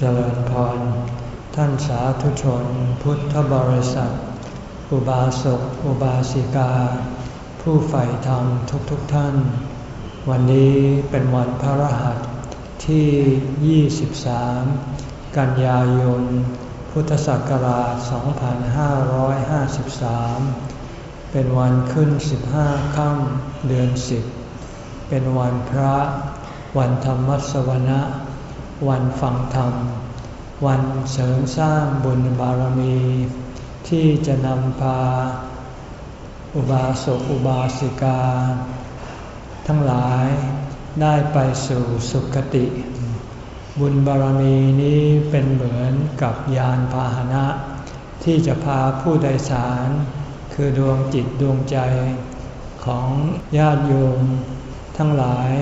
เจริญพร ท่านสาธุชน พุทธบริษัท อุบาสก อุบาสิกา ผู้ใฝ่ธรรมทุกๆทท่าน วันนี้เป็นวันพระรหัสที่ 23 กันยายน พุทธศักราช 2553 เป็นวันขึ้น 15 ค่ำเดือน 10 เป็นวันพระ วันธรรมสวนะ วันฟังธรรม วันเสริมสร้างบุญบารมี ที่จะนำพา อุบาสกอุบาสิกา ทั้งหลายได้ไปสู่สุคติ บุญบารมีนี้เป็นเหมือนกับยานพาหนะ ที่จะพาผู้โดสาร คือดวงจิตดวงใจของญาติโยมทั้งหลาย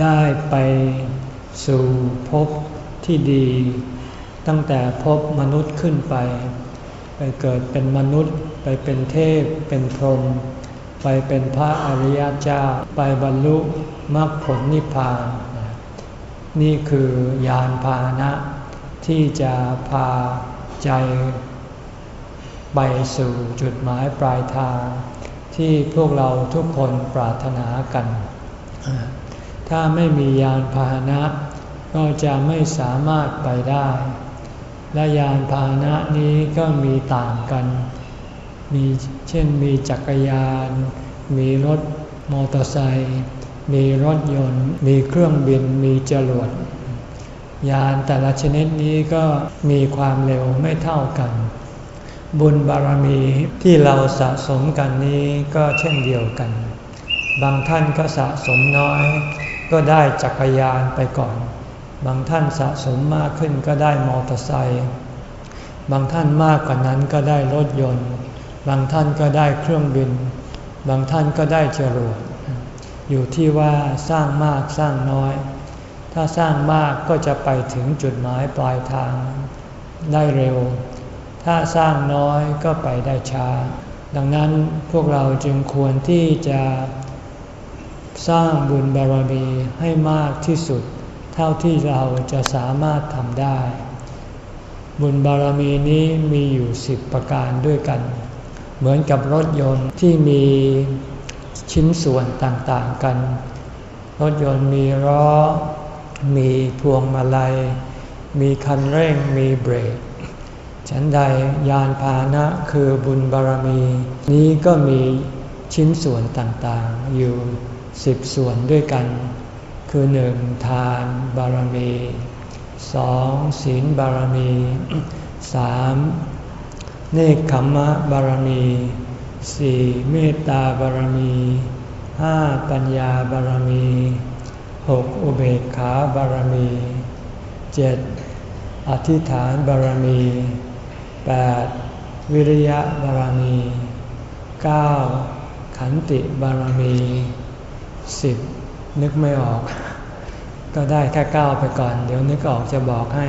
ได้ไป สู่ภพที่ดี ตั้งแต่ภพมนุษย์ขึ้นไป ไปเกิดเป็นมนุษย์ ไปเป็นเทพ เป็นพรหมไปเป็นพระอริยเจ้า ไปบรรลุมรรคผลนิพพาน นี่คือยานพาหนะ ที่จะพาใจ ไปสู่จุดหมายปลายทาง ที่พวกเราทุกคนปรารถนากัน ถ้าไม่มียานพาหนะ ก็จะไม่สามารถไปได้ และยานพาหนะนี้ก็มีต่างกัน มีเช่นมีจักรยาน มีรถมอเตอร์ไซค์มีรถยนต์ มีเครื่องบินมีจรวดยานแต่ละชนิดนี้ก็มีความเร็วไม่เท่ากัน บุญบารมีที่เราสะสมกันนี้ก็เช่นเดียวกัน บางท่านก็สะสมน้อย ก็ได้จักรยานไปก่อน บางท่านสะสมมากขึ้นก็ได้มอเตอร์ไซค์บางท่านมากกว่านั้นก็ได้รถยนต์ บางท่านก็ได้เครื่องบิน บางท่านก็ได้จรวดอยู่ที่ว่าสร้างมากสร้างน้อย ถ้าสร้างมากก็จะไปถึงจุดหมายปลายทางได้เร็ว ถ้าสร้างน้อยก็ไปได้ช้า ดังนั้นพวกเราจึงควรที่จะสร้างบุญบารมีให้มากที่สุด เท่าที่เราจะสามารถทำได้ บุญบารมีนี้มีอยู่สิบประการด้วยกัน เหมือนกับรถยนต์ที่มีชิ้นส่วนต่างๆกัน รถยนต์มีล้อ มีพวงมาลัย มีคันเร่ง มีเบรก ฉันใดยานพาหนะคือบุญบารมี นี้ก็มีชิ้นส่วนต่างๆ อยู่สิบส่วนด้วยกัน คือหนึ่งทานบารมีสองศีลบารมีสามเนคขมมะบารมีสี่เมตตาบารมีห้าปัญญาบารมีหกอุเบกขาบารมีเจ็ดอธิษฐานบารมีแปดวิริยะบารมีเก้าขันติบารมีสิบ นึกไม่ออก ก็ได้แค่ก้าวไปก่อน เดี๋ยวนึกออกจะบอกให้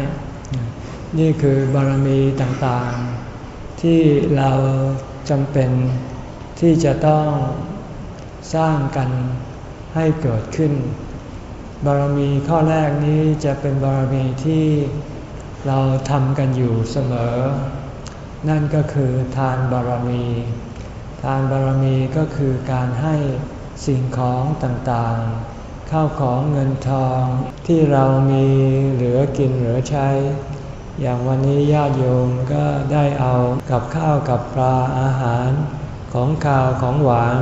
นี่คือบารมีต่างๆ ที่เราจำเป็นที่จะต้องสร้างกันให้เกิดขึ้น บารมีข้อแรกนี้จะเป็นบารมีที่เราทำกันอยู่เสมอ นั่นก็คือทานบารมี ทานบารมีก็คือการให้สิ่งของต่างๆ ข้าวของเงินทองที่เรามีเหลือกินเหลือใช้ อย่างวันนี้ญาติโยมก็ได้เอากับข้าวกับปลาอาหารของข้าวของหวาน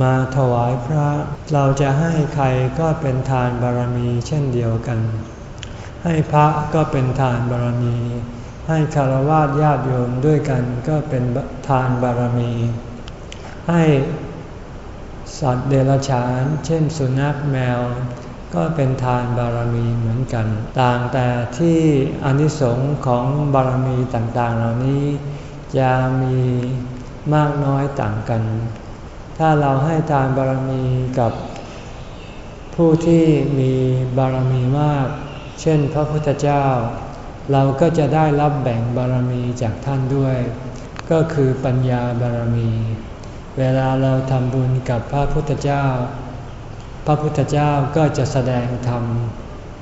มาถวายพระ เราจะให้ใครก็เป็นทานบารมีเช่นเดียวกัน ให้พระก็เป็นทานบารมี ให้คารวะญาติโยมด้วยกันก็เป็นทานบารมี ให้ สัตว์เดรัจฉาน เช่นสุนัขแมว ก็เป็นทานบารมีเหมือนกัน ต่างแต่ที่อนิสงค์ของบารมีต่างๆ เหล่านี้ จะมีมากน้อยต่างกัน ถ้าเราให้ทานบารมีกับผู้ที่มีบารมีมาก เช่นพระพุทธเจ้า เราก็จะได้รับแบ่งบารมีจากท่านด้วย ก็คือปัญญาบารมี เวลาเราทำบุญกับพระพุทธเจ้า พระพุทธเจ้าก็จะแสดงธรรม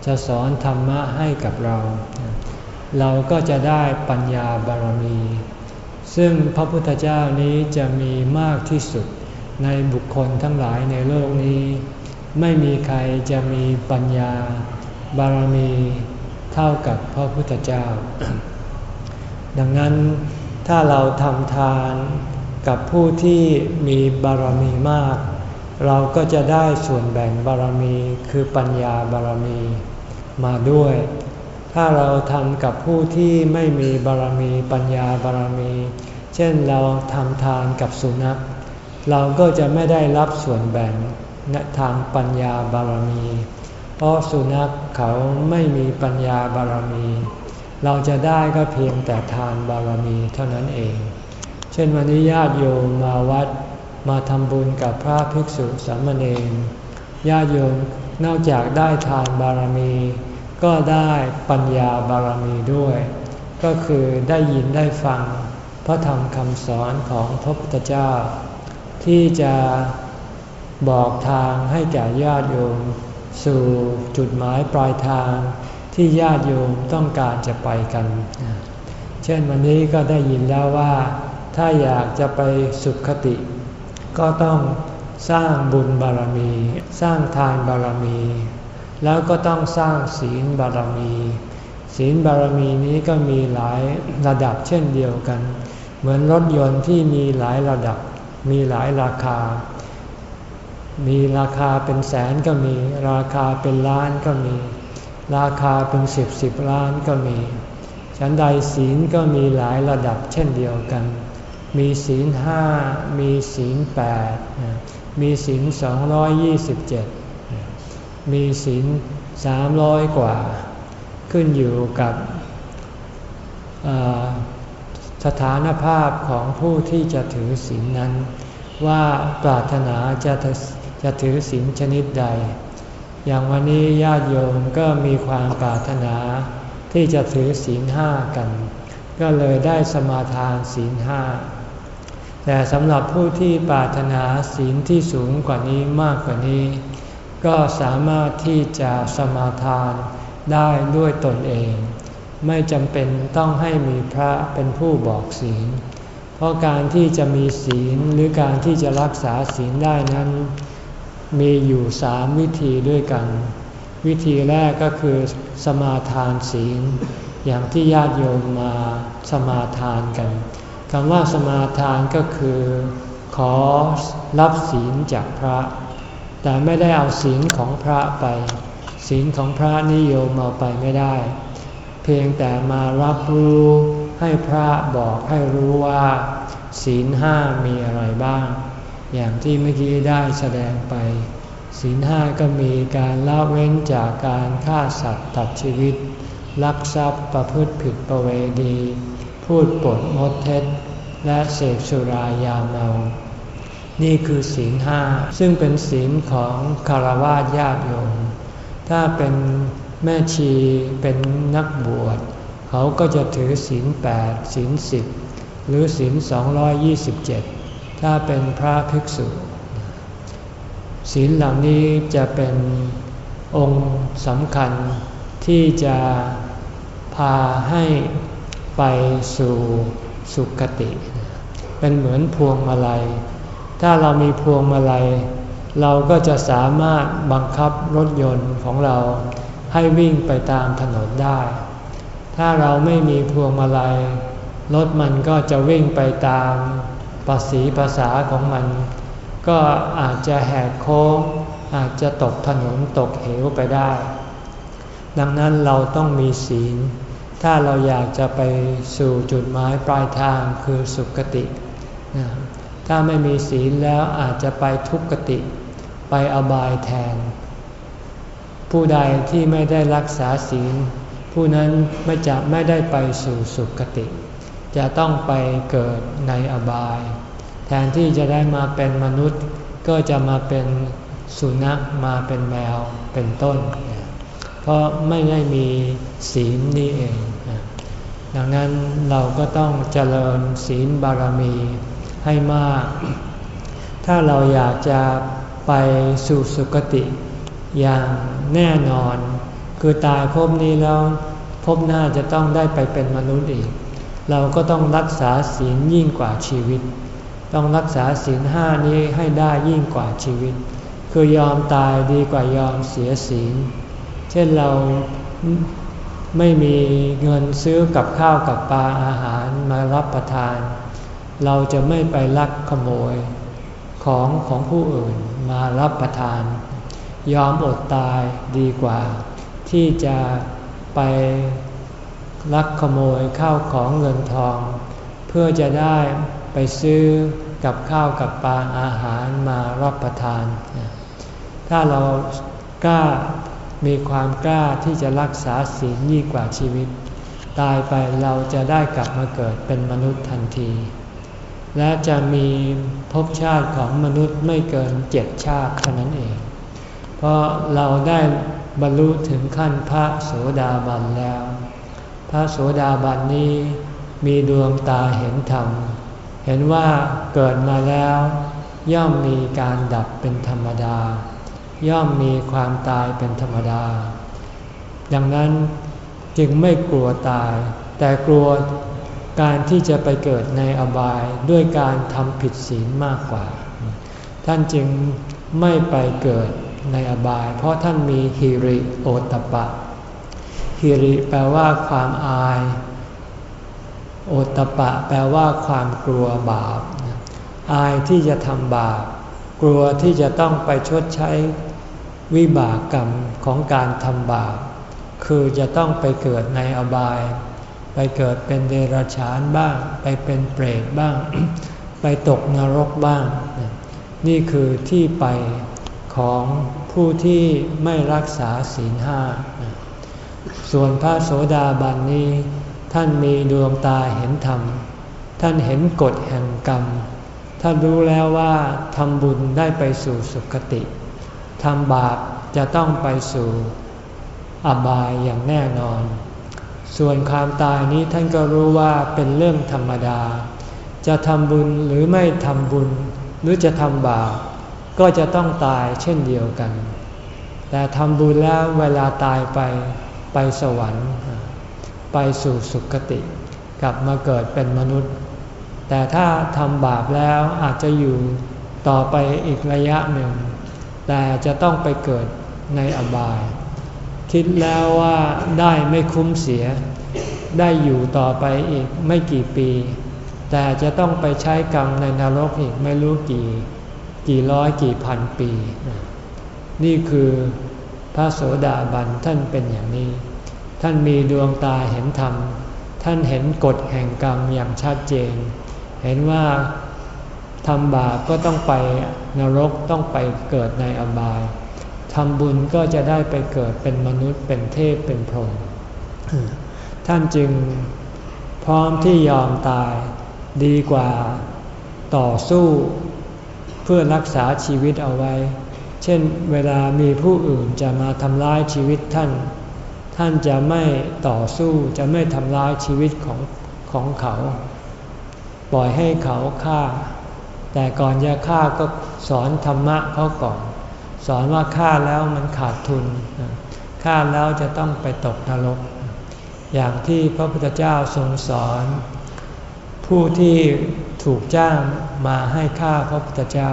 จะสอนธรรมะให้กับเรา เราก็จะได้ปัญญาบารมี ซึ่งพระพุทธเจ้านี้จะมีมากที่สุดในบุคคลทั้งหลายในโลกนี้ ไม่มีใครจะมีปัญญาบารมีเท่ากับพระพุทธเจ้า ดังนั้นถ้าเราทำทาน กับผู้ที่มีบารมีมาก เราก็จะได้ส่วนแบ่งบารมีคือปัญญาบารมีมาด้วย ถ้าเราทำกับผู้ที่ไม่มีบารมีปัญญาบารมี เช่นเราทำทานกับสุนัข เราก็จะไม่ได้รับส่วนแบ่งทางปัญญาบารมี เพราะสุนัขเขาไม่มีปัญญาบารมี เราจะได้ก็เพียงแต่ทานบารมีเท่านั้นเอง ช่นวันนี้ญาติโยมมาวัดมาทำบุญกับพระภิกษุสามเณรญาติโยมนอกจากได้ทานบารมี ก็ได้ปัญญาบารมีด้วย ก็คือได้ยินได้ฟังพระธรรมคำสอนของพระพุทธเจ้า ที่จะบอกทางให้แก่ญาติโยม สู่จุดหมายปลายทางที่ญาติโยมต้องการจะไปกัน เช่นวันนี้ก็ได้ยินแล้วว่า ถ้าอยากจะไปสุขติ ก็ต้องสร้างบุญบารมี สร้างทานบารมี แล้วก็ต้องสร้างศีลบารมี ศีลบารมีนี้ก็มีหลายระดับเช่นเดียวกัน เหมือนรถยนต์ที่มีหลายระดับ มีหลายราคา มีราคาเป็นแสนก็มี ราคาเป็นล้านก็มี ราคาเป็นสิบสิบล้านก็มี ฉันใดศีลก็มีหลายระดับเช่นเดียวกัน มีศีลห้ามีศีลแปดมีศีลสองร้อยยี่สิบเจ็ดมีศีลสามร้อยกว่า ขึ้นอยู่กับสถานภาพของผู้ที่จะถือศีลนั้น ว่าปรารถนาจะจะถือศีลชนิดใด อย่างวันนี้ญาติโยมก็มีความปรารถนา ที่จะถือศีลห้ากัน ก็เลยได้สมาทานศีลห้า แต่สำหรับผู้ที่ปรารถนาศีลที่สูงกว่านี้มากกว่านี้ ก็สามารถที่จะสมาทานได้ด้วยตนเอง ไม่จำเป็นต้องให้มีพระเป็นผู้บอกศีล เพราะการที่จะมีศีลหรือการที่จะรักษาศีลได้นั้น มีอยู่สามวิธีด้วยกัน วิธีแรกก็คือสมาทานศีล อย่างที่ญาติโยมมาสมาทานกัน คำว่าสมาทานก็คือ ขอรับศีลจากพระ แต่ไม่ได้เอาศีลของพระไป ศีลของพระนิยมเอาไปไม่ได้ เพียงแต่มารับรู้ให้พระบอกให้รู้ว่า ศีลห้ามีอะไรบ้าง อย่างที่เมื่อกี้ได้แสดงไป ศีลห้าก็มีการละเว้นจากการฆ่าสัตว์ตัดชีวิต ลักทรัพย์ประพฤติผิดประเวณี พูดปดมดเท็จ และเสพสุรายาเมา นี่คือศีลห้าซึ่งเป็นศีลของคารวะญาติโยม ถ้าเป็นแม่ชีเป็นนักบวช เขาก็จะถือศีลแปดศีลสิบหรือศีลสองยี่สิบเจ็ดถ้าเป็นพระภิกษุศีลเหล่านี้จะเป็นองค์สำคัญที่จะพาให้ ไปสู่สุคติ เป็นเหมือนพวงมาลัย ถ้าเรามีพวงมาลัย เราก็จะสามารถบังคับรถยนต์ของเราให้วิ่งไปตามถนนได้ ถ้าเราไม่มีพวงมาลัย รถมันก็จะวิ่งไปตามภาษีภาษาของมัน ก็อาจจะแหกโค้ง อาจจะตกถนนตกเหวไปได้ ดังนั้นเราต้องมีศีล ถ้าเราอยากจะไปสู่จุดหมายปลายทางคือสุคติ ถ้าไม่มีศีลแล้วอาจจะไปทุกขติ ไปอบายแทน ผู้ใดที่ไม่ได้รักษาศีล ผู้นั้นไม่จะไม่ได้ไปสู่สุคติ จะต้องไปเกิดในอบาย แทนที่จะได้มาเป็นมนุษย์ก็จะมาเป็นสุนัขมาเป็นแมวเป็นต้น เพราะไม่ได้มีศีลนี่เอง ดังนั้นเราก็ต้องเจริญศีลบารมีให้มาก ถ้าเราอยากจะไปสู่สุคติอย่างแน่นอน คือตายภพนี้แล้วภพหน้าจะต้องได้ไปเป็นมนุษย์อีก เราก็ต้องรักษาศีลยิ่งกว่าชีวิต ต้องรักษาศีลห้านี้ให้ได้ยิ่งกว่าชีวิต คือยอมตายดีกว่ายอมเสียศีล ช่นเราไม่มีเงินซื้อกับข้าวกับปลาอาหารมารับประทาน เราจะไม่ไปลักขโมยของของผู้อื่นมารับประทาน ยอมอดตายดีกว่า ที่จะไปลักขโมยข้าวของเงินทอง เพื่อจะได้ไปซื้อกับข้าวกับปลาอาหารมารับประทาน ถ้าเรากล้า มีความกล้าที่จะรักษาศีลยิ่งกว่าชีวิต ตายไปเราจะได้กลับมาเกิดเป็นมนุษย์ทันที และจะมีภพชาติของมนุษย์ไม่เกินเจ็ดชาติเท่านั้นเอง เพราะเราได้บรรลุถึงขั้นพระโสดาบันแล้ว พระโสดาบันนี้มีดวงตาเห็นธรรม เห็นว่าเกิดมาแล้ว ย่อมมีการดับเป็นธรรมดา ย่อมมีความตายเป็นธรรมดา ดังนั้นจึงไม่กลัวตาย แต่กลัวการที่จะไปเกิดในอบายด้วยการทำผิดศีลมากกว่า ท่านจึงไม่ไปเกิดในอบาย เพราะท่านมีฮิริโอตปะ ฮิริแปลว่าความอาย โอตปะแปลว่าความกลัวบาป อายที่จะทำบาป กลัวที่จะต้องไปชดใช้ วิบากกรรมของการทำบาปคือจะต้องไปเกิดในอบาย ไปเกิดเป็นเดรัจฉานบ้าง ไปเป็นเปรตบ้าง ไปตกนรกบ้าง นี่คือที่ไปของผู้ที่ไม่รักษาศีลห้า ส่วนพระโสดาบันนี้ ท่านมีดวงตาเห็นธรรม ท่านเห็นกฎแห่งกรรม ท่านรู้แล้วว่าทำบุญได้ไปสู่สุคติ ทำบาปจะต้องไปสู่อบายอย่างแน่นอน ส่วนความตายนี้ท่านก็รู้ว่าเป็นเรื่องธรรมดา จะทำบุญหรือไม่ทำบุญ หรือจะทำบาปก็จะต้องตายเช่นเดียวกัน แต่ทำบุญแล้วเวลาตายไปไปสวรรค์ ไปสู่สุคติ กลับมาเกิดเป็นมนุษย์ แต่ถ้าทำบาปแล้วอาจจะอยู่ต่อไปอีกระยะหนึ่ง แต่จะต้องไปเกิดในอบาย คิดแล้วว่าได้ไม่คุ้มเสีย ได้อยู่ต่อไปอีกไม่กี่ปี แต่จะต้องไปใช้กรรมในนรกอีกไม่รู้กี่กี่ร้อยกี่พันปี นี่คือพระโสดาบันท่านเป็นอย่างนี้ ท่านมีดวงตาเห็นธรรม ท่านเห็นกฎแห่งกรรมอย่างชัดเจน เห็นว่า ทำบาปก็ต้องไปนรกต้องไปเกิดในอบายทำบุญก็จะได้ไปเกิดเป็นมนุษย์เป็นเทพเป็นพรหมท่านจึงพร้อมที่ยอมตายดีกว่าต่อสู้เพื่อรักษาชีวิตเอาไว้ เช่นเวลามีผู้อื่นจะมาทำร้ายชีวิตท่าน ท่านจะไม่ต่อสู้จะไม่ทำร้ายชีวิตของของเขา ปล่อยให้เขาฆ่า แต่ก่อนจะฆ่าก็สอนธรรมะเขาก่อน สอนว่าฆ่าแล้วมันขาดทุนฆ่าแล้วจะต้องไปตกนรก อย่างที่พระพุทธเจ้าทรงสอน ผู้ที่ถูกจ้างมาให้ฆ่าพระพุทธเจ้า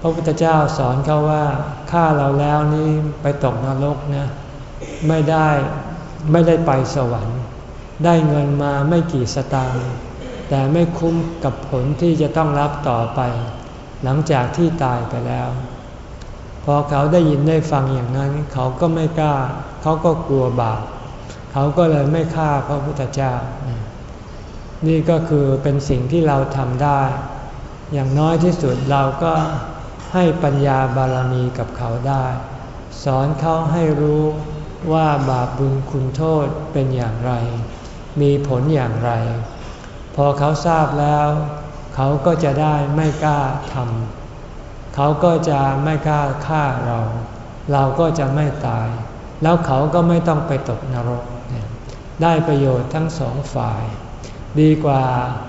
พระพุทธเจ้าสอนเขาว่าฆ่าเราแล้วนี่ไปตกนรกนะไม่ได้ไม่ได้ไปสวรรค์ ได้เงินมาไม่กี่สตางค์ แต่ไม่คุ้มกับผลที่จะต้องรับต่อไป หลังจากที่ตายไปแล้ว พอเขาได้ยินได้ฟังอย่างนั้น เขาก็ไม่กล้า เขาก็กลัวบาปเขาก็เลยไม่ฆ่าพระพุทธเจ้า นี่ก็คือเป็นสิ่งที่เราทำได้ อย่างน้อยที่สุดเราก็ให้ปัญญาบารมีกับเขาได้ สอนเขาให้รู้ว่าบาปบุญคุณโทษเป็นอย่างไร มีผลอย่างไร พอเขาทราบแล้ว เขาก็จะได้ไม่กล้าทำเขาก็จะไม่กล้าฆ่าเรา เราก็จะไม่ตาย แล้วเขาก็ไม่ต้องไปตกนรก ได้ประโยชน์ทั้งสองฝ่าย ดีกว่า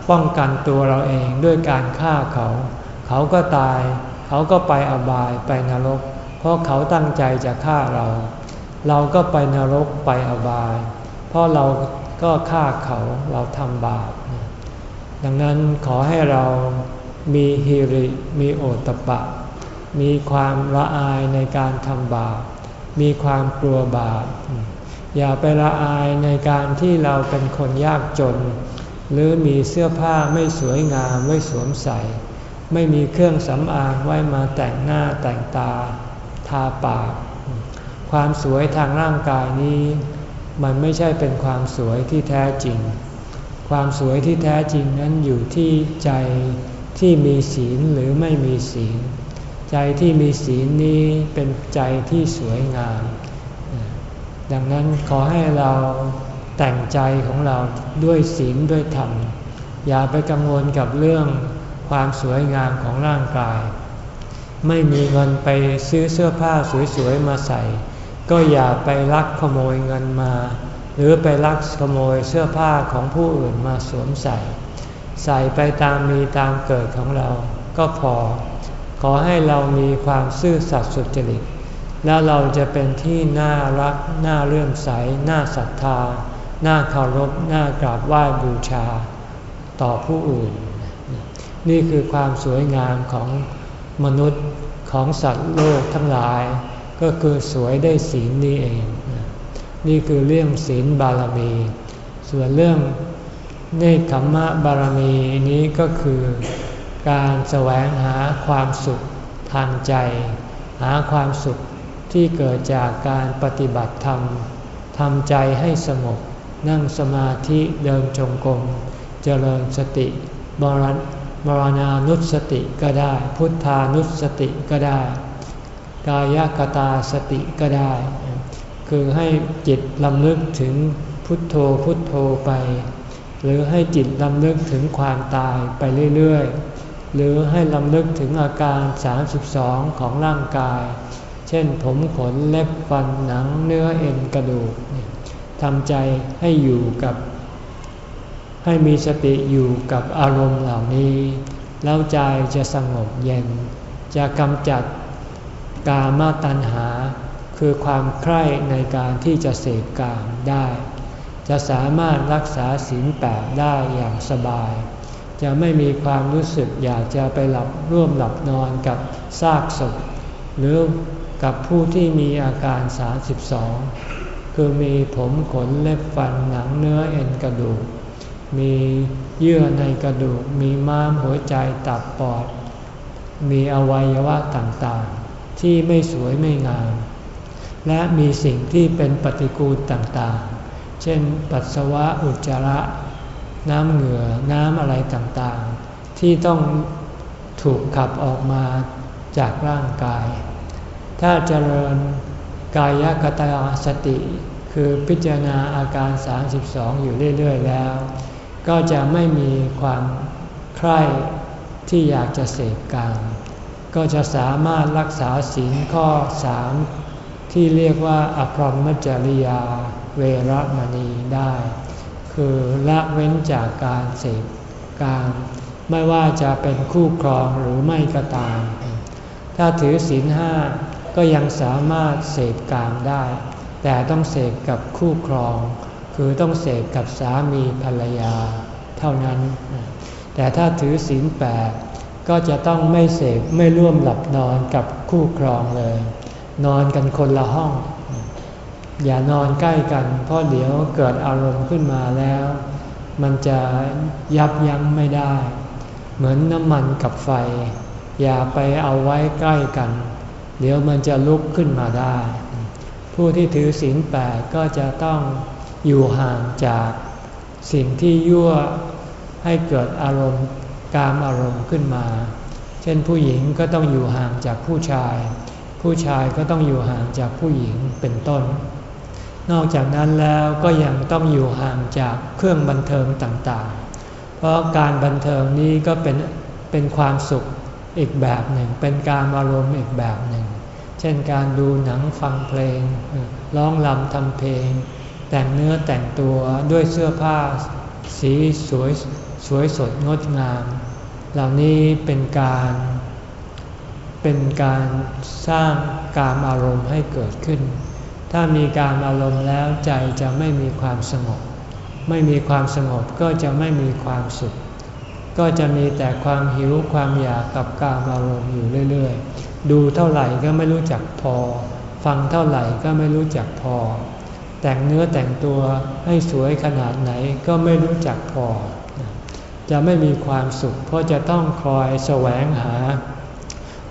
ป้องกันตัวเราเองด้วยการฆ่าเขา เขาก็ตาย เขาก็ไปอบายไปนรก เพราะเขาตั้งใจจะฆ่าเรา เราก็ไปนรกไปอบาย เพราะเราก็ฆ่าเขาเราทำบาป ดังนั้นขอให้เรามีฮิริ มีโอตปะ มีความละอายในการทำบาป มีความกลัวบาป อย่าไปละอายในการที่เราเป็นคนยากจน หรือมีเสื้อผ้าไม่สวยงามไว้สวมใส่ ไม่มีเครื่องสำอางไว้มาแต่งหน้าแต่งตา ทาปาก ความสวยทางร่างกายนี้ มันไม่ใช่เป็นความสวยที่แท้จริง ความสวยที่แท้จริงนั้นอยู่ที่ใจที่มีศีลหรือไม่มีศีล ใจที่มีศีลนี้เป็นใจที่สวยงาม ดังนั้นขอให้เราแต่งใจของเราด้วยศีลด้วยธรรม อย่าไปกังวลกับเรื่องความสวยงามของร่างกาย ไม่มีเงินไปซื้อเสื้อผ้าสวยๆมาใส่ ก็อย่าไปลักขโมยเงินมา หรือไปลักขโมยเสื้อผ้าของผู้อื่นมาสวมใส่ ใส่ไปตามมีตามเกิดของเราก็พอ ขอให้เรามีความซื่อสัตย์สุจริต แล้วเราจะเป็นที่น่ารัก น่าเลื่อมใส น่าศรัทธา น่าเคารพ น่ากราบไหว้บูชา ต่อผู้อื่น นี่คือความสวยงามของมนุษย์ของสัตว์โลกทั้งหลาย ก็คือสวยได้ศีลนี่เอง นี่คือเรื่องศีลบารมี ส่วนเรื่องเนคขมมะบารมีนี้ก็คือการแสวงหาความสุขทางใจ หาความสุขที่เกิดจากการปฏิบัติธรรมทำใจให้สงบนั่งสมาธิเดินจงกรมเจริญสติบรมรณานุสติก็ได้ พุทธานุสติก็ได้ กายกตาสติก็ได้ คือให้จิตลำลึกถึงพุทโธพุทโธไป หรือให้จิตลำลึกถึงความตายไปเรื่อยๆ หรือให้ลำลึกถึงอาการ 32 ของร่างกาย เช่นผมขนเล็บฟันหนังเนื้อเอ็นกระดูกทำใจให้อยู่กับ ให้มีสติอยู่กับอารมณ์เหล่านี้ แล้วใจจะสงบเย็น จะกำจัดกามาตัณหา คือความใคร่ในการที่จะเสพกามได้ จะสามารถรักษาศีลแปดได้อย่างสบาย จะไม่มีความรู้สึกอยากจะไปหลับร่วมหลับนอนกับซากศพหรือกับผู้ที่มีอาการ 32 คือมีผมขนเล็บฟันหนังเนื้อเอ็นกระดูก มีเยื่อในกระดูก มีม้ามหัวใจตับปอด มีอวัยวะต่างๆ ที่ไม่สวยไม่งาม และมีสิ่งที่เป็นปฏิกูลต่างๆ เช่น ปัสสาวะอุจจาระ น้ำเหงื่อ น้ำอะไรต่างๆ ที่ต้องถูกขับออกมาจากร่างกาย ถ้าเจริญกายกตาสติ คือพิจารณาอาการ 32 อยู่เรื่อยๆแล้ว ก็จะไม่มีความใคร่ที่อยากจะเสพกามก็จะสามารถรักษาศีลข้อสาม ที่เรียกว่าอภรมจริยาเวรมณีได้ คือละเว้นจากการเสพกามไม่ว่าจะเป็นคู่ครองหรือไม่ก็ตาม ถ้าถือศีลห้าก็ยังสามารถเสพกามได้ แต่ต้องเสพกับคู่ครอง คือต้องเสพกับสามีภรรยาเท่านั้น แต่ถ้าถือศีลแปดก็จะต้องไม่เสพไม่ร่วมหลับนอนกับคู่ครองเลย นอนกันคนละห้อง อย่านอนใกล้กัน เพราะเดี๋ยวเกิดอารมณ์ขึ้นมาแล้ว มันจะยับยั้งไม่ได้ เหมือนน้ำมันกับไฟ อย่าไปเอาไว้ใกล้กัน เดี๋ยวมันจะลุกขึ้นมาได้ ผู้ที่ถือศีลแปดก็จะต้องอยู่ห่างจากสิ่งที่ยั่วให้เกิดอารมณ์กามอารมณ์ขึ้นมา เช่นผู้หญิงก็ต้องอยู่ห่างจากผู้ชาย ผู้ชายก็ต้องอยู่ห่างจากผู้หญิงเป็นต้น นอกจากนั้นแล้วก็ยังต้องอยู่ห่างจากเครื่องบันเทิงต่างๆ เพราะการบันเทิงนี้ก็เป็นเป็นความสุขอีกแบบหนึ่ง เป็นการอารมณ์อีกแบบหนึ่ง เช่นการดูหนังฟังเพลง ร้องรำทำเพลง แต่งเนื้อแต่งตัวด้วยเสื้อผ้าสีสวยสวยสดงดงาม เหล่านี้เป็นการ เป็นการสร้างการอารมณ์ให้เกิดขึ้น ถ้ามีการอารมณ์แล้วใจจะไม่มีความสงบ ไม่มีความสงบก็จะไม่มีความสุข ก็จะมีแต่ความหิวความอยากกับการอารมณ์อยู่เรื่อยๆ ดูเท่าไหร่ก็ไม่รู้จักพอ ฟังเท่าไหร่ก็ไม่รู้จักพอ แต่งเนื้อแต่งตัวให้สวยขนาดไหนก็ไม่รู้จักพอ จะไม่มีความสุข เพราะจะต้องคอยแสวงหา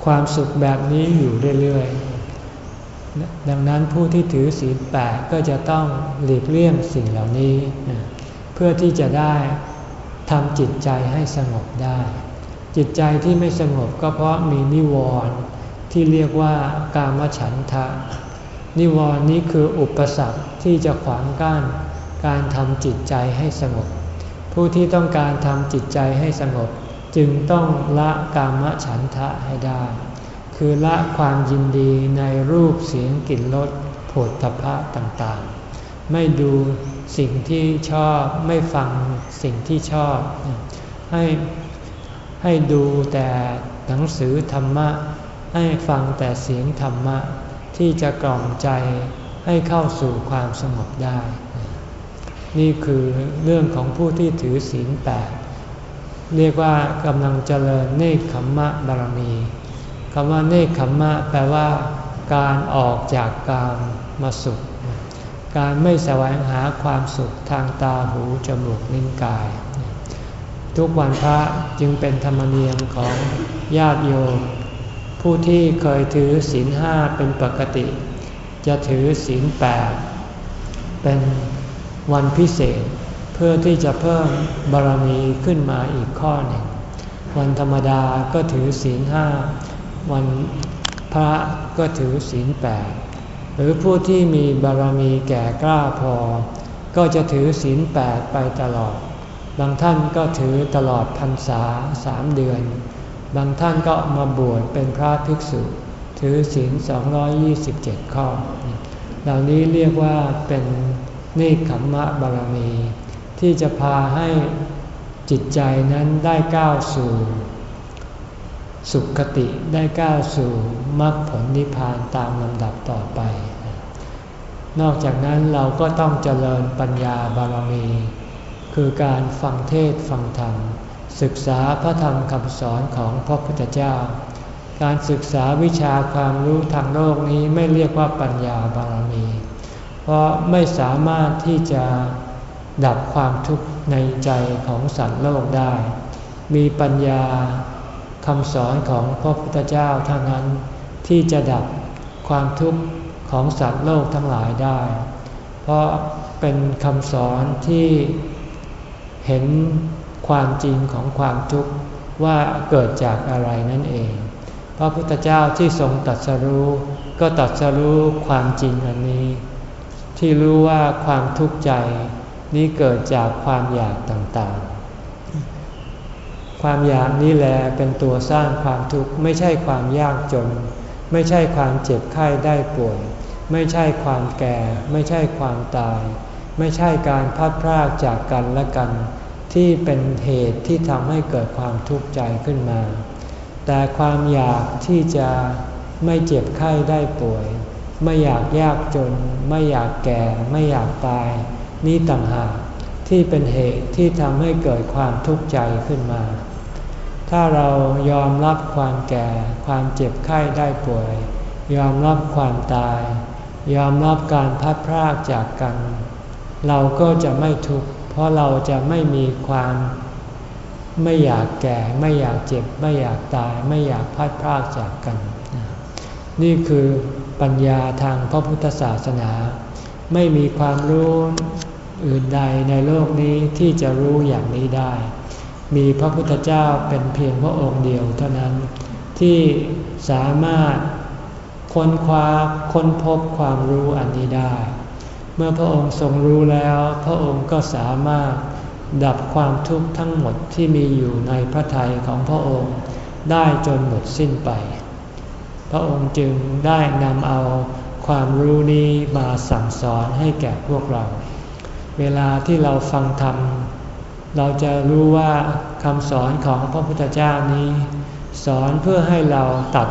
ความสุขแบบนี้อยู่เรื่อยๆ ดังนั้นผู้ที่ถือศีลแปดก็จะต้องหลีกเลี่ยงสิ่งเหล่านี้ เพื่อที่จะได้ทำจิตใจให้สงบได้ จิตใจที่ไม่สงบก็เพราะมีนิวรณ์ที่เรียกว่ากามฉันทะ นิวรณ์นี้คืออุปสรรคที่จะขวางกั้นการทำจิตใจให้สงบ ผู้ที่ต้องการทำจิตใจให้สงบ จึงต้องละกามฉันทะให้ได้ คือละความยินดีในรูปเสียงกลิ่นรสผดทพะต่างๆ ไม่ดูสิ่งที่ชอบไม่ฟังสิ่งที่ชอบ ให้ให้ดูแต่หนังสือธรรมะ ให้ฟังแต่เสียงธรรมะ ที่จะกล่อมใจให้เข้าสู่ความสงบได้ นี่คือเรื่องของผู้ที่ถือศีลแปด เรียกว่ากำลังเจริญเนคขมมะบารมีคำว่าเนคขมมะแปลว่าการออกจากกามมาสุข การไม่แสวงหาความสุขทางตาหูจมูกลิ้นกาย ทุกวันพระจึงเป็นธรรมเนียมของญาติโยม ผู้ที่เคยถือศีลห้าเป็นปกติ จะถือศีลแปดเป็นวันพิเศษ เพื่อที่จะเพิ่มบารมีขึ้นมาอีกข้อหนึ่ง วันธรรมดาก็ถือศีลห้า วันพระก็ถือศีลแปดหรือผู้ที่มีบารมีแก่กล้าพอ ก็จะถือศีลแปดไปตลอด บางท่านก็ถือตลอดพรรษาสามเดือน บางท่านก็มาบวชเป็นพระภิกษุ ถือศีล 227 ข้อ เหล่านี้เรียกว่าเป็นนิขมมะบารมี ที่จะพาให้จิตใจนั้นได้ก้าวสู่ สุขติได้ก้าวสู่มรรคผลนิพพานตามลำดับต่อไป นอกจากนั้นเราก็ต้องเจริญปัญญาบารมี คือการฟังเทศฟังธรรม ศึกษาพระธรรมคำสอนของพระพุทธเจ้า การศึกษาวิชาความรู้ทางโลกนี้ไม่เรียกว่าปัญญาบารมี เพราะไม่สามารถที่จะ ดับความทุกข์ในใจของสัตว์โลกได้ มีปัญญาคำสอนของพระพุทธเจ้าเท่านั้น ที่จะดับความทุกข์ของสัตว์โลกทั้งหลายได้ เพราะเป็นคำสอนที่เห็นความจริงของความทุกข์ว่าเกิดจากอะไรนั่นเอง พระพุทธเจ้าที่ทรงตัดสรู้ก็ตัดสรู้ความจริงอันนี้ ที่รู้ว่าความทุกข์ใจ นี้เกิดจากความอยากต่างๆ ความอยากนี้แหละเป็นตัวสร้างความทุกข์ไม่ใช่ความยากจน ไม่ใช่ความเจ็บไข้ได้ป่วย ไม่ใช่ความแก่ ไม่ใช่ความตาย ไม่ใช่การพัดพรากจากกันและกัน ที่เป็นเหตุที่ทำให้เกิดความทุกข์ใจขึ้นมา แต่ความอยากที่จะไม่เจ็บไข้ได้ป่วย ไม่อยากยากจน ไม่อยากแก่ ไม่อยากตาย นี่ต่างหากที่เป็นเหตุที่ทำให้เกิดความทุกข์ใจขึ้นมา ถ้าเรายอมรับความแก่ความเจ็บไข้ได้ป่วย ยอมรับความตาย ยอมรับการพัดพรากจากกัน เราก็จะไม่ทุกข์เพราะเราจะไม่มีความไม่อยากแก่ไม่อยากเจ็บ ไม่อยากตายไม่อยากพัดพรากจากกัน นี่คือปัญญาทางพระพุทธศาสนา ไม่มีความรู้ อื่นใดในโลกนี้ที่จะรู้อย่างนี้ได้ มีพระพุทธเจ้าเป็นเพียงพระองค์เดียวเท่านั้น ที่สามารถค้นคว้าค้นพบความรู้อันนี้ได้ เมื่อพระองค์ทรงรู้แล้ว พระองค์ก็สามารถดับความทุกข์ทั้งหมดที่มีอยู่ในพระทัยของพระองค์ได้จนหมดสิ้นไป พระองค์จึงได้นำเอาความรู้นี้มาสั่งสอนให้แก่พวกเรา เวลาที่เราฟังธรรม เราจะรู้ว่าคำสอนของพระพุทธเจ้านี้ สอนเพื่อให้เราตัด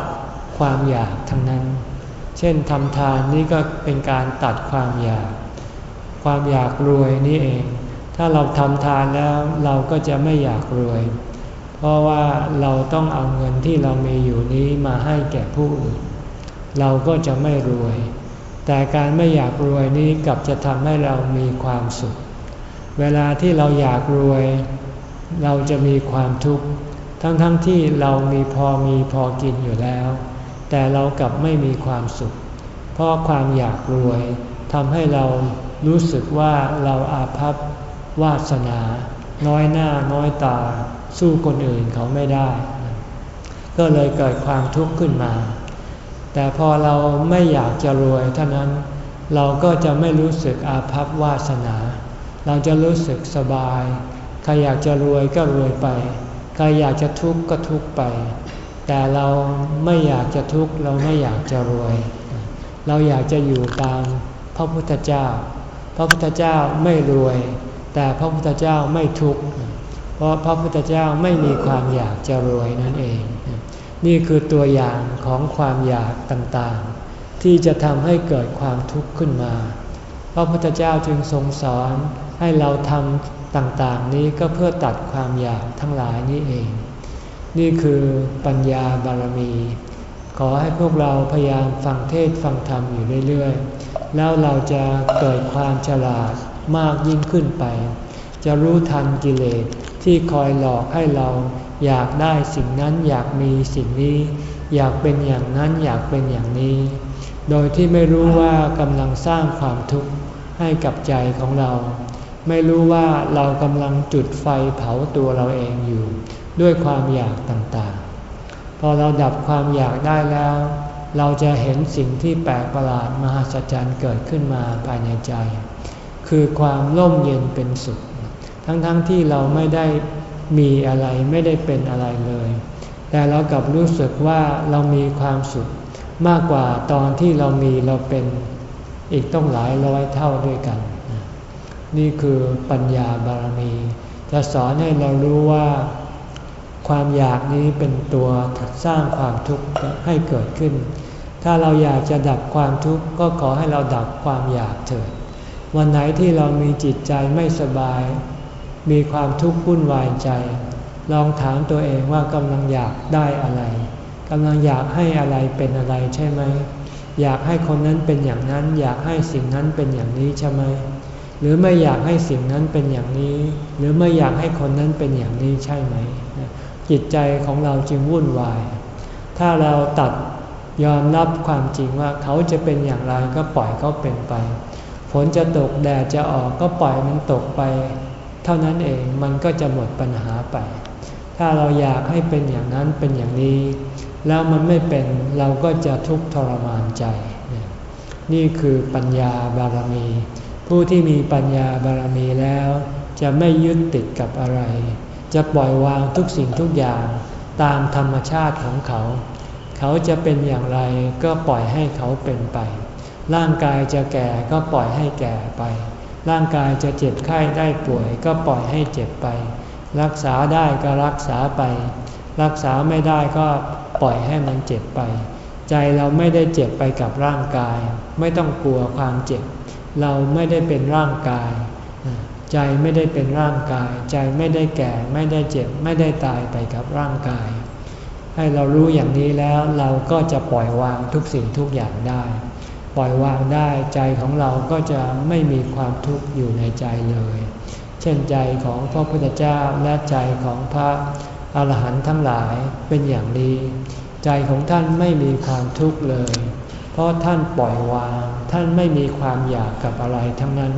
ความอยากทั้งนั้น เช่นทำทานนี่ก็เป็นการตัดความอยาก ความอยากรวยนี่เอง ถ้าเราทำทานแล้วเราก็จะไม่อยากรวย เพราะว่าเราต้องเอาเงินที่เรามีอยู่นี้มาให้แก่ผู้อื่น เราก็จะไม่รวย แต่การไม่อยากรวยนี้กลับจะทำให้เรามีความสุข เวลาที่เราอยากรวย เราจะมีความทุกข์ ทั้งๆทที่เรามีพอมีพอกินอยู่แล้ว แต่เรากลับไม่มีความสุข เพราะความอยากรวยทำให้เรารู้สึกว่าเราอาภัพวาสนา น้อยหน้าน้อยตา สู้คนอื่นเขาไม่ได้ ก็เลยเกิดความทุกข์ขึ้นมา แต่พอเราไม่อยากจะรวยเท่านั้น เราก็จะไม่รู้สึกอาภัพวาสนา เราจะรู้สึกสบาย ใครอยากจะรวยก็รวยไป ใครอยากจะทุกข์ก็ทุกข์ไป แต่เราไม่อยากจะทุกข์เราไม่อยากจะรวย เราอยากจะอยู่ตามพระพุทธเจ้า พระพุทธเจ้าไม่รวย แต่พระพุทธเจ้าไม่ทุกข์ เพราะพระพุทธเจ้าไม่มีความอยากจะรวยนั่นเอง นี่คือตัวอย่างของความอยากต่างๆ ที่จะทำให้เกิดความทุกข์ขึ้นมาพระพุทธเจ้าจึงทรงสอนให้เราทำต่างๆ นี้ก็เพื่อตัดความอยากทั้งหลายนี้เอง นี่คือปัญญาบารมี ขอให้พวกเราพยายามฟังเทศฟังธรรมอยู่เรื่อยๆ แล้วเราจะเกิดความฉลาดมากยิ่งขึ้นไป จะรู้ทันกิเลสที่คอยหลอกให้เรา อยากได้สิ่งนั้นอยากมีสิ่งนี้ อยากเป็นอย่างนั้นอยากเป็นอย่างนี้ โดยที่ไม่รู้ว่ากำลังสร้างความทุกข์ให้กับใจของเรา ไม่รู้ว่าเรากำลังจุดไฟเผาตัวเราเองอยู่ ด้วยความอยากต่างๆ พอเราดับความอยากได้แล้ว เราจะเห็นสิ่งที่แปลกประหลาดมหัศจรรย์เกิดขึ้นมาภายในใจ คือความร่มเย็นเป็นสุขทั้งๆทที่เราไม่ได้ มีอะไรไม่ได้เป็นอะไรเลย แต่เรากลับรู้สึกว่าเรามีความสุขมากกว่าตอนที่เรามีเราเป็นอีกต้องหลายร้อยเท่าด้วยกัน นี่คือปัญญาบารมี จะสอนให้เรารู้ว่า ความอยากนี้เป็นตัวสร้างความทุกข์ให้เกิดขึ้น ถ้าเราอยากจะดับความทุกข์ก็ขอให้เราดับความอยากเถิดวันไหนที่เรามีจิตใจไม่สบาย มีความทุกข์วุ่นวายใจ ลองถามตัวเองว่ากำลังอยากได้อะไรกำลังอยากให้อะไรเป็นอะไรใช่ไหม อยากให้คนนั้นเป็นอย่างนั้น อยากให้สิ่งนั้นเป็นอย่างนี้ใช่ไหม หรือไม่อยากให้สิ่งนั้นเป็นอย่างนี้ หรือไม่อยากให้คนนั้นเป็นอย่างนี้ใช่ไหม จิตใจของเราจึงวุ่นวาย ถ้าเราตัดยอมรับความจริงว่าเขาจะเป็นอย่างไรก็ปล่อยเขาเป็นไป ฝนจะตกแดดจะออกก็ปล่อยมันตกไป เท่านั้นเองมันก็จะหมดปัญหาไป ถ้าเราอยากให้เป็นอย่างนั้นเป็นอย่างนี้ แล้วมันไม่เป็นเราก็จะทุกข์ทรมานใจ นี่คือปัญญาบารมี ผู้ที่มีปัญญาบารมีแล้ว จะไม่ยึดติดกับอะไร จะปล่อยวางทุกสิ่งทุกอย่างตามธรรมชาติของเขา เขาจะเป็นอย่างไรก็ปล่อยให้เขาเป็นไป ร่างกายจะแก่ก็ปล่อยให้แก่ไป ร่างกายจะเจ็บไข้ได้ป่วยก็ปล่อยให้เจ็บไป รักษาได้ก็รักษาไป รักษาไม่ได้ก็ปล่อยให้มันเจ็บไป ใจเราไม่ได้เจ็บไปกับร่างกาย ไม่ต้องกลัวความเจ็บ เราไม่ได้เป็นร่างกาย ใจไม่ได้เป็นร่างกาย ใจไม่ได้แก่ไม่ได้เจ็บไม่ได้ตายไปกับร่างกาย ให้เรารู้อย่างนี้แล้วเราก็จะปล่อยวางทุกสิ่งทุกอย่างได้ ปล่อยวางได้ใจของเราก็จะไม่มีความทุกข์อยู่ในใจเลย เช่นใจของพระพุทธเจ้าและใจของพระอาหารหันต์ทั้งหลายเป็นอย่างนี้ ใจของท่านไม่มีความทุกข์เลย เพราะท่านปล่อยวาง ท่านไม่มีความอยากกับอะไรทั้งนั้น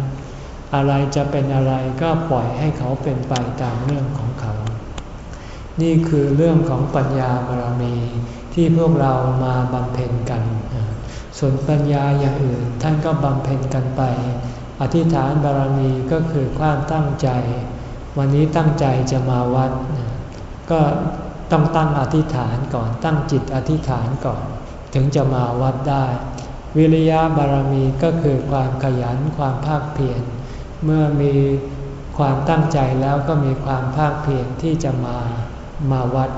อะไรจะเป็นอะไรก็ปล่อยให้เขาเป็นไปตามเรื่องของเขา นี่คือเรื่องของปัญญาบารมีที่พวกเรามาบำเพ็ญกัน ส่วนปัญญาอย่างอื่นท่านก็บำเพ็ญกันไป อธิษฐานบารมีก็คือความตั้งใจ วันนี้ตั้งใจจะมาวัด ก็ต้องตั้งอธิษฐานก่อนตั้งจิตอธิษฐานก่อน ถึงจะมาวัดได้ วิริยะบารมีก็คือความขยันความภาคเพียรเมื่อมีความตั้งใจแล้วก็มีความภาคเพียรที่จะมามาวัด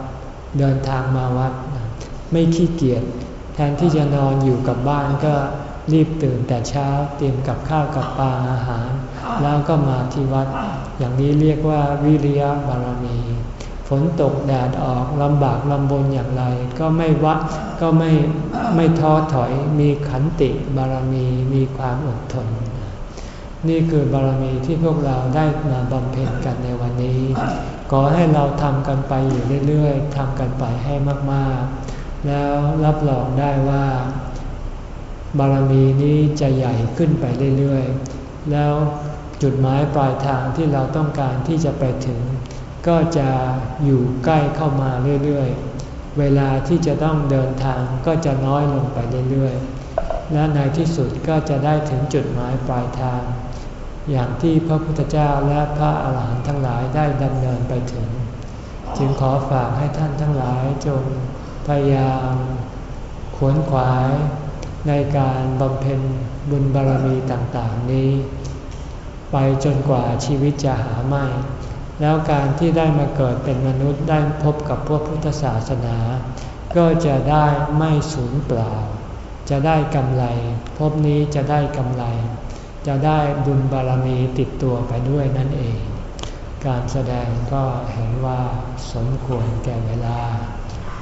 เดินทางมาวัด ไม่ขี้เกียจ ทนที่จะนอนอยู่กับบ้านก็รีบตื่นแต่เช้าเตรียมกับข้าวกับปลาอาหาร แล้วก็มาที่วัด อย่างนี้เรียกว่าวิริยะบารมี ฝนตกแดดออกลำบากลำบนอย่างไร ก็ไม่วัดก็ไม่ไม่ท้อถอยมีขันติบารมีมีความอดทน นี่คือบารมีที่พวกเราได้มาบำเพ็ญกันในวันนี้ ขอให้เราทำกันไปอยู่เรื่อยๆทำกันไปให้มากๆ แล้วรับรองได้ว่า บารมีนี้จะใหญ่ขึ้นไปเรื่อยๆ แล้วจุดหมายปลายทางที่เราต้องการที่จะไปถึง ก็จะอยู่ใกล้เข้ามาเรื่อยๆ เวลาที่จะต้องเดินทางก็จะน้อยลงไปเรื่อยๆ และในที่สุดก็จะได้ถึงจุดหมายปลายทาง อย่างที่พระพุทธเจ้าและพระอาหารหันต์ทั้งหลายได้ดำเนินไปถึง จึงขอฝากให้ท่านทั้งหลายจง พยายามขวนขวายในการบำเพ็ญบุญบารมีต่างๆนี้ ไปจนกว่าชีวิตจะหาไม่ แล้วการที่ได้มาเกิดเป็นมนุษย์ได้พบกับพวกพุทธศาสนา ก็จะได้ไม่สูญเปล่า จะได้กำไร พบนี้จะได้กำไร จะได้บุญบารมีติดตัวไปด้วยนั่นเอง การแสดงก็เห็นว่าสมควรแก่เวลา